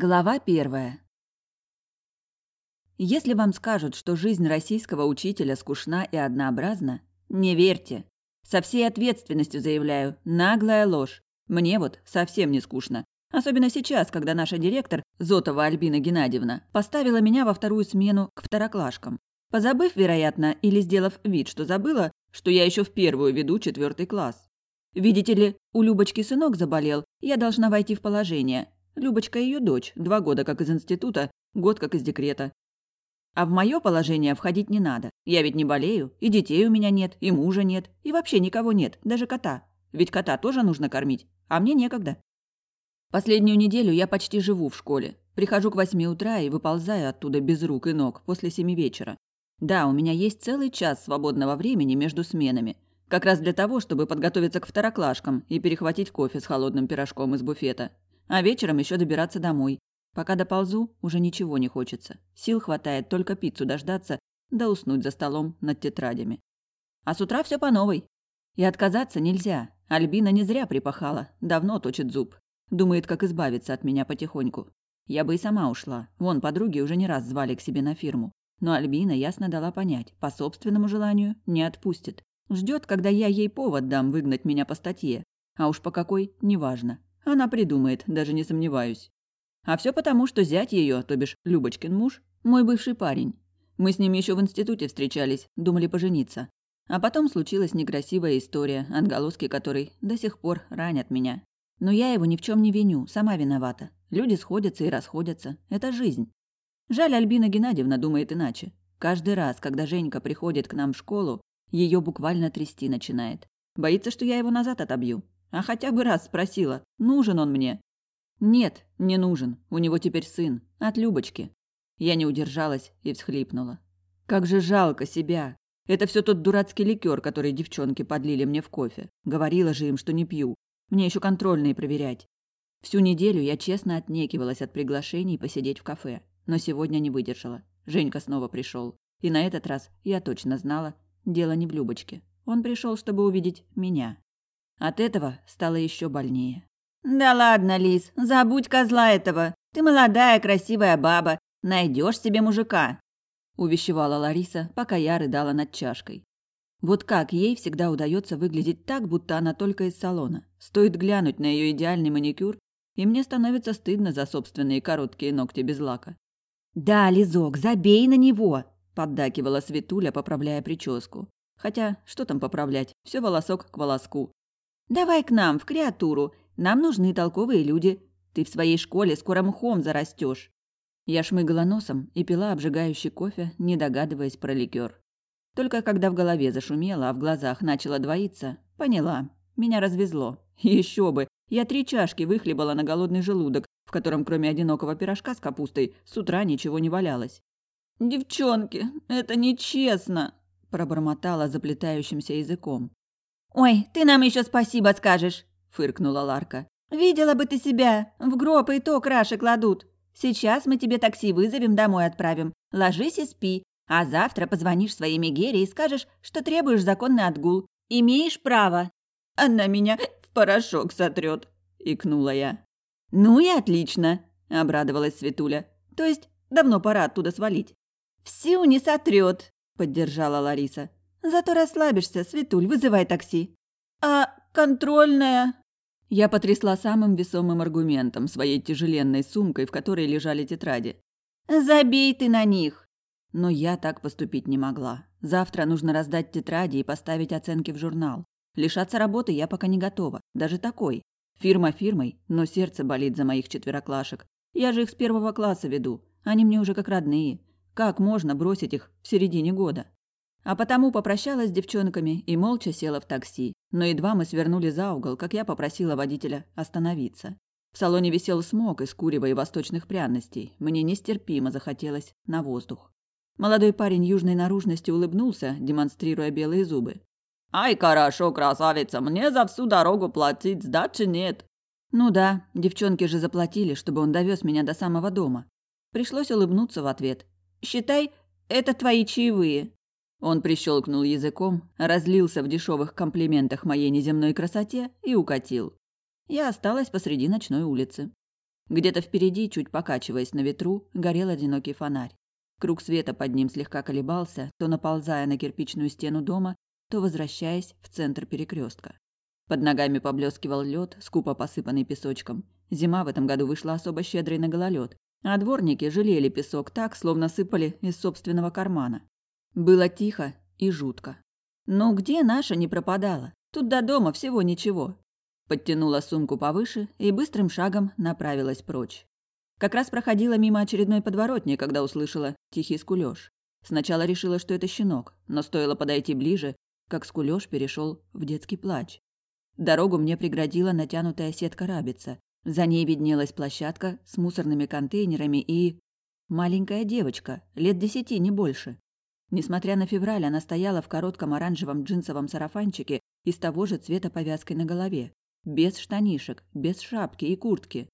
Глава первая. Если вам скажут, что жизнь российского учителя скучна и однообразна, не верьте. Со всей ответственностью заявляю, наглая ложь. Мне вот совсем не скучно. Особенно сейчас, когда наша директор, Зотова Альбина Геннадьевна, поставила меня во вторую смену к второклашкам. Позабыв, вероятно, или сделав вид, что забыла, что я еще в первую веду четвертый класс. Видите ли, у Любочки сынок заболел, я должна войти в положение, Любочка ее дочь, два года как из института, год как из декрета. А в мое положение входить не надо. Я ведь не болею, и детей у меня нет, и мужа нет, и вообще никого нет, даже кота. Ведь кота тоже нужно кормить, а мне некогда. Последнюю неделю я почти живу в школе. Прихожу к восьми утра и выползаю оттуда без рук и ног после семи вечера. Да, у меня есть целый час свободного времени между сменами. Как раз для того, чтобы подготовиться к второклашкам и перехватить кофе с холодным пирожком из буфета. А вечером еще добираться домой. Пока доползу, уже ничего не хочется. Сил хватает только пиццу дождаться, да уснуть за столом над тетрадями. А с утра все по новой. И отказаться нельзя. Альбина не зря припахала, давно точит зуб. Думает, как избавиться от меня потихоньку. Я бы и сама ушла. Вон, подруги уже не раз звали к себе на фирму. Но Альбина ясно дала понять, по собственному желанию не отпустит. Ждет, когда я ей повод дам выгнать меня по статье. А уж по какой, неважно. Она придумает, даже не сомневаюсь. А все потому, что зять ее, то бишь Любочкин муж, мой бывший парень. Мы с ним еще в институте встречались, думали пожениться. А потом случилась некрасивая история, отголоски которой до сих пор ранят меня. Но я его ни в чем не виню, сама виновата. Люди сходятся и расходятся. Это жизнь. Жаль, Альбина Геннадьевна думает иначе. Каждый раз, когда Женька приходит к нам в школу, ее буквально трясти начинает. Боится, что я его назад отобью. А хотя бы раз спросила, нужен он мне. Нет, не нужен. У него теперь сын. От Любочки. Я не удержалась и всхлипнула. Как же жалко себя. Это все тот дурацкий ликер, который девчонки подлили мне в кофе. Говорила же им, что не пью. Мне еще контрольные проверять. Всю неделю я честно отнекивалась от приглашений посидеть в кафе. Но сегодня не выдержала. Женька снова пришел. И на этот раз я точно знала, дело не в Любочке. Он пришел, чтобы увидеть меня. От этого стало еще больнее. «Да ладно, Лис, забудь козла этого. Ты молодая, красивая баба. Найдешь себе мужика», – увещевала Лариса, пока я рыдала над чашкой. Вот как ей всегда удается выглядеть так, будто она только из салона. Стоит глянуть на ее идеальный маникюр, и мне становится стыдно за собственные короткие ногти без лака. «Да, Лизок, забей на него!» – поддакивала Светуля, поправляя прическу. Хотя, что там поправлять, все волосок к волоску. Давай к нам, в креатуру. Нам нужны толковые люди. Ты в своей школе скоро мхом зарастешь. Я шмыгала носом и пила обжигающий кофе, не догадываясь про ликер. Только когда в голове зашумело, а в глазах начало двоиться, поняла. Меня развезло. Еще бы. Я три чашки выхлебала на голодный желудок, в котором кроме одинокого пирожка с капустой с утра ничего не валялось. «Девчонки, это нечестно!» – пробормотала заплетающимся языком. «Ой, ты нам еще спасибо скажешь», – фыркнула Ларка. «Видела бы ты себя, в гроб и то краши кладут. Сейчас мы тебе такси вызовем, домой отправим. Ложись и спи. А завтра позвонишь своей Мегере и скажешь, что требуешь законный отгул. Имеешь право». «Она меня в порошок сотрет», – икнула я. «Ну и отлично», – обрадовалась Светуля. «То есть давно пора оттуда свалить». «Всю не сотрет», – поддержала Лариса. Зато расслабишься, Светуль, вызывай такси. А контрольная? Я потрясла самым весомым аргументом, своей тяжеленной сумкой, в которой лежали тетради. Забей ты на них. Но я так поступить не могла. Завтра нужно раздать тетради и поставить оценки в журнал. Лишаться работы я пока не готова, даже такой. Фирма фирмой, но сердце болит за моих четвероклашек. Я же их с первого класса веду. Они мне уже как родные. Как можно бросить их в середине года? А потому попрощалась с девчонками и молча села в такси. Но едва мы свернули за угол, как я попросила водителя остановиться. В салоне висел смог из курева и восточных пряностей. Мне нестерпимо захотелось на воздух. Молодой парень южной наружности улыбнулся, демонстрируя белые зубы. «Ай, хорошо, красавица, мне за всю дорогу платить, сдачи нет». Ну да, девчонки же заплатили, чтобы он довез меня до самого дома. Пришлось улыбнуться в ответ. «Считай, это твои чаевые». Он прищелкнул языком, разлился в дешевых комплиментах моей неземной красоте и укатил. Я осталась посреди ночной улицы. Где-то впереди, чуть покачиваясь на ветру, горел одинокий фонарь. Круг света под ним слегка колебался, то наползая на кирпичную стену дома, то возвращаясь в центр перекрестка. Под ногами поблескивал лед, скупо посыпанный песочком. Зима в этом году вышла особо щедрой на гололед, а дворники жалели песок так, словно сыпали из собственного кармана. Было тихо и жутко. Но где наша не пропадала? Тут до дома всего ничего. Подтянула сумку повыше и быстрым шагом направилась прочь. Как раз проходила мимо очередной подворотни, когда услышала тихий скулёж. Сначала решила, что это щенок, но стоило подойти ближе, как скулёж перешел в детский плач. Дорогу мне преградила натянутая сетка рабица. За ней виднелась площадка с мусорными контейнерами и... Маленькая девочка, лет десяти, не больше. Несмотря на февраль, она стояла в коротком оранжевом джинсовом сарафанчике из того же цвета повязкой на голове без штанишек, без шапки и куртки.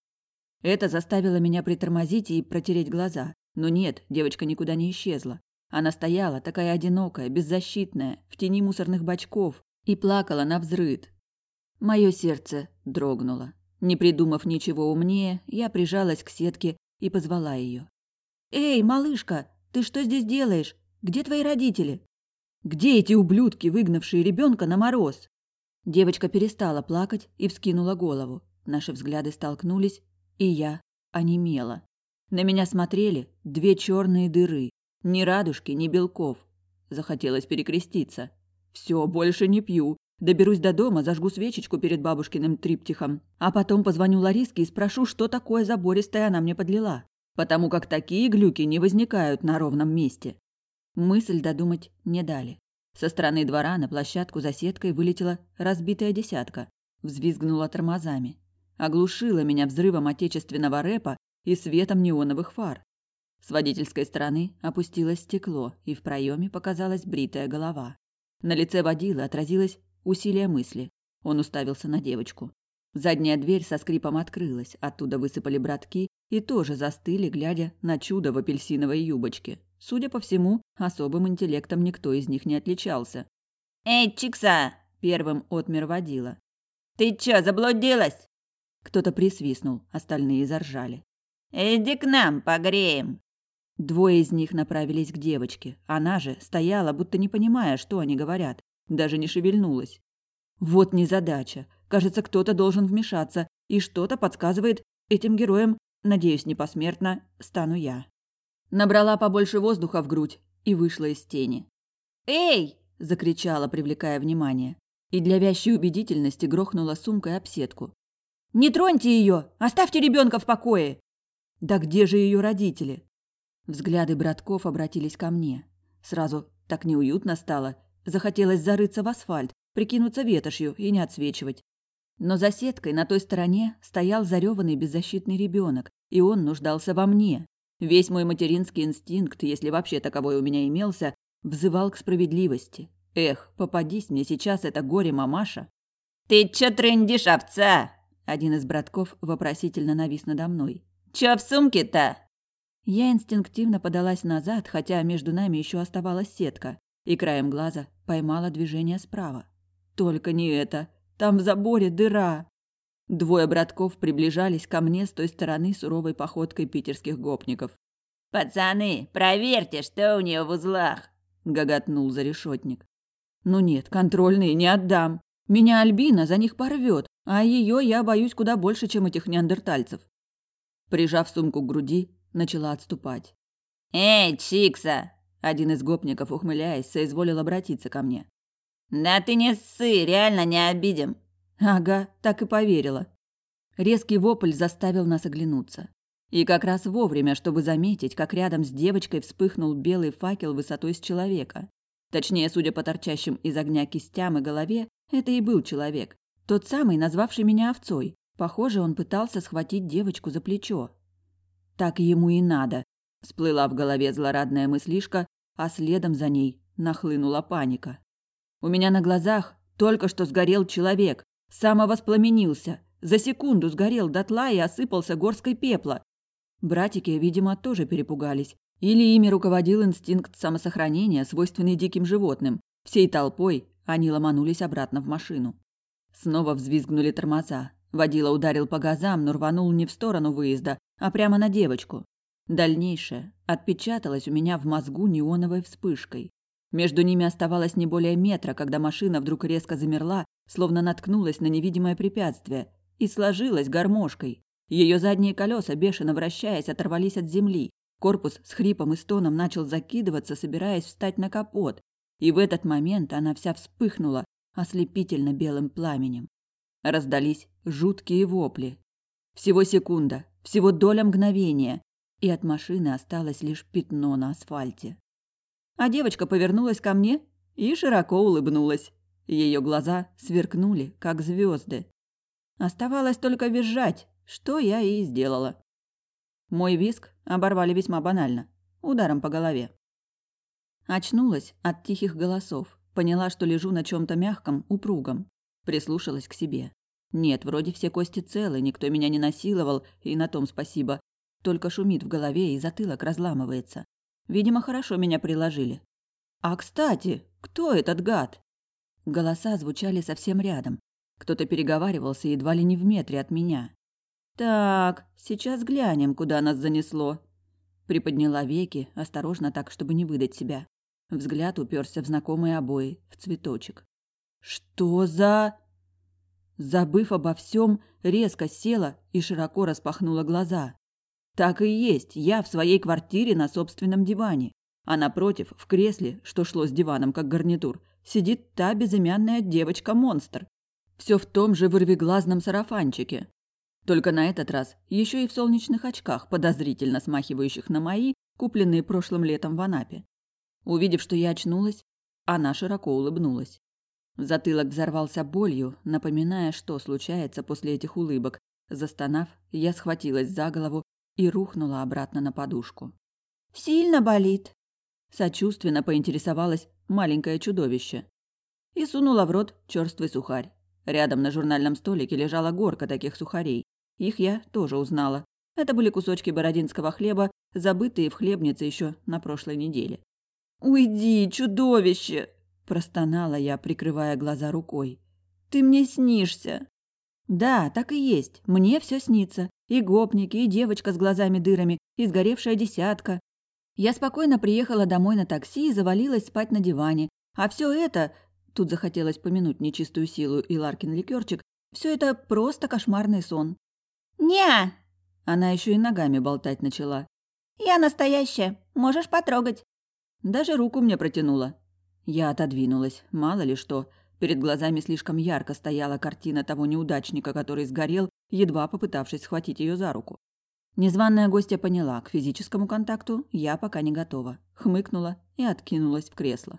Это заставило меня притормозить и протереть глаза. Но нет, девочка никуда не исчезла. Она стояла, такая одинокая, беззащитная, в тени мусорных бачков, и плакала на взрыд. Мое сердце дрогнуло. Не придумав ничего умнее, я прижалась к сетке и позвала ее. «Эй, малышка, ты что здесь делаешь? Где твои родители? Где эти ублюдки, выгнавшие ребенка на мороз?» Девочка перестала плакать и вскинула голову. Наши взгляды столкнулись, и я онемела. На меня смотрели две черные дыры. Ни радужки, ни белков. Захотелось перекреститься. Все, больше не пью. Доберусь до дома, зажгу свечечку перед бабушкиным триптихом, а потом позвоню Лариске и спрошу, что такое забористое она мне подлила. Потому как такие глюки не возникают на ровном месте. Мысль додумать не дали. Со стороны двора на площадку за сеткой вылетела разбитая десятка, взвизгнула тормозами, оглушила меня взрывом отечественного рэпа и светом неоновых фар. С водительской стороны опустилось стекло, и в проеме показалась бритая голова. На лице водила отразилось усилие мысли. Он уставился на девочку. Задняя дверь со скрипом открылась, оттуда высыпали братки и тоже застыли, глядя на чудо в апельсиновой юбочке. Судя по всему, особым интеллектом никто из них не отличался. «Эй, Чикса!» – первым отмер водила. «Ты чё, заблудилась?» Кто-то присвистнул, остальные заржали. «Иди к нам, погреем!» Двое из них направились к девочке. Она же стояла, будто не понимая, что они говорят. Даже не шевельнулась. Вот незадача. Кажется, кто-то должен вмешаться, и что-то подсказывает этим героям, надеюсь, не посмертно, стану я. Набрала побольше воздуха в грудь и вышла из тени. «Эй!» – закричала, привлекая внимание. И для вящей убедительности грохнула сумкой об сетку. «Не троньте ее! Оставьте ребенка в покое!» «Да где же ее родители?» Взгляды братков обратились ко мне. Сразу так неуютно стало. Захотелось зарыться в асфальт, прикинуться ветошью и не отсвечивать. Но за сеткой на той стороне стоял зареванный беззащитный ребенок, и он нуждался во мне. Весь мой материнский инстинкт, если вообще таковой у меня имелся, взывал к справедливости. Эх, попадись мне сейчас это горе-мамаша. «Ты чё трындишь, овца?» Один из братков вопросительно навис надо мной. «Чё в сумке-то?» Я инстинктивно подалась назад, хотя между нами еще оставалась сетка, и краем глаза поймала движение справа. Только не это. Там в заборе дыра. Двое братков приближались ко мне с той стороны суровой походкой питерских гопников. «Пацаны, проверьте, что у нее в узлах!» – гоготнул зарешетник. «Ну нет, контрольные не отдам. Меня Альбина за них порвет, а ее я боюсь куда больше, чем этих неандертальцев». Прижав сумку к груди, начала отступать. «Эй, Чикса!» Один из гопников, ухмыляясь, соизволил обратиться ко мне. «Да ты не ссы, реально не обидим. Ага, так и поверила. Резкий вопль заставил нас оглянуться. И как раз вовремя, чтобы заметить, как рядом с девочкой вспыхнул белый факел высотой с человека. Точнее, судя по торчащим из огня кистям и голове, это и был человек. Тот самый, назвавший меня овцой. Похоже, он пытался схватить девочку за плечо. Так ему и надо. Всплыла в голове злорадная мыслишка, а следом за ней нахлынула паника. У меня на глазах только что сгорел человек, Самовоспламенился. За секунду сгорел дотла и осыпался горской пепла. Братики, видимо, тоже перепугались. Или ими руководил инстинкт самосохранения, свойственный диким животным. Всей толпой они ломанулись обратно в машину. Снова взвизгнули тормоза. Водила ударил по газам, но рванул не в сторону выезда, а прямо на девочку. Дальнейшее отпечаталось у меня в мозгу неоновой вспышкой. Между ними оставалось не более метра, когда машина вдруг резко замерла, словно наткнулась на невидимое препятствие, и сложилась гармошкой. Ее задние колеса, бешено вращаясь, оторвались от земли. Корпус с хрипом и стоном начал закидываться, собираясь встать на капот. И в этот момент она вся вспыхнула ослепительно белым пламенем. Раздались жуткие вопли. Всего секунда, всего доля мгновения, и от машины осталось лишь пятно на асфальте. А девочка повернулась ко мне и широко улыбнулась. Ее глаза сверкнули, как звезды. Оставалось только визжать, что я и сделала. Мой виск оборвали весьма банально, ударом по голове. Очнулась от тихих голосов, поняла, что лежу на чем то мягком, упругом. Прислушалась к себе. Нет, вроде все кости целы, никто меня не насиловал, и на том спасибо. Только шумит в голове, и затылок разламывается. Видимо, хорошо меня приложили. А, кстати, кто этот гад? Голоса звучали совсем рядом. Кто-то переговаривался едва ли не в метре от меня. Так, сейчас глянем, куда нас занесло. Приподняла веки, осторожно так, чтобы не выдать себя. Взгляд уперся в знакомые обои, в цветочек. Что за... Забыв обо всем, резко села и широко распахнула глаза. Так и есть, я в своей квартире на собственном диване, а напротив, в кресле, что шло с диваном как гарнитур, сидит та безымянная девочка-монстр. Все в том же вырвиглазном сарафанчике. Только на этот раз еще и в солнечных очках, подозрительно смахивающих на мои, купленные прошлым летом в Анапе. Увидев, что я очнулась, она широко улыбнулась. Затылок взорвался болью, напоминая, что случается после этих улыбок. Застонав, я схватилась за голову и рухнула обратно на подушку. «Сильно болит?» Сочувственно поинтересовалась маленькое чудовище. И сунула в рот черствый сухарь. Рядом на журнальном столике лежала горка таких сухарей. Их я тоже узнала. Это были кусочки бородинского хлеба, забытые в хлебнице еще на прошлой неделе. «Уйди, чудовище!» – простонала я, прикрывая глаза рукой. «Ты мне снишься!» «Да, так и есть. Мне все снится. И гопники, и девочка с глазами-дырами, и сгоревшая десятка. Я спокойно приехала домой на такси и завалилась спать на диване. А все это, тут захотелось помянуть нечистую силу и Ларкин ликерчик, все это просто кошмарный сон. «Не!» Она еще и ногами болтать начала. «Я настоящая. Можешь потрогать». Даже руку мне протянула. Я отодвинулась, мало ли что. Перед глазами слишком ярко стояла картина того неудачника, который сгорел, едва попытавшись схватить ее за руку. Незваная гостья поняла, к физическому контакту я пока не готова. Хмыкнула и откинулась в кресло.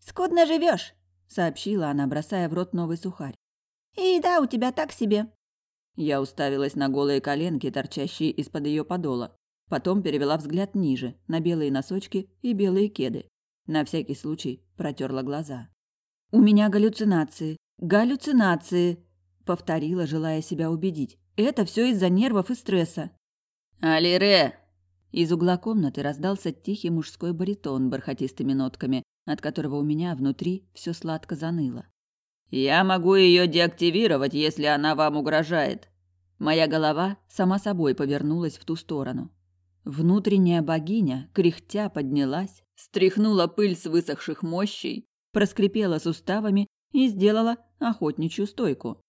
«Скудно живешь, сообщила она, бросая в рот новый сухарь. «И да, у тебя так себе». Я уставилась на голые коленки, торчащие из-под ее подола. Потом перевела взгляд ниже, на белые носочки и белые кеды. На всякий случай протерла глаза. «У меня галлюцинации. Галлюцинации!» Повторила, желая себя убедить. «Это все из-за нервов и стресса». «Алире!» Из угла комнаты раздался тихий мужской баритон бархатистыми нотками, от которого у меня внутри все сладко заныло. «Я могу ее деактивировать, если она вам угрожает». Моя голова сама собой повернулась в ту сторону. Внутренняя богиня, кряхтя, поднялась, стряхнула пыль с высохших мощей, проскрипела суставами и сделала охотничью стойку.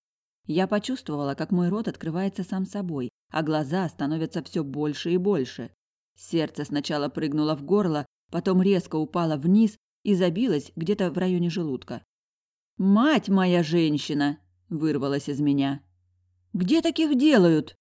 Я почувствовала, как мой рот открывается сам собой, а глаза становятся все больше и больше. Сердце сначала прыгнуло в горло, потом резко упало вниз и забилось где-то в районе желудка. «Мать моя женщина!» – вырвалась из меня. «Где таких делают?»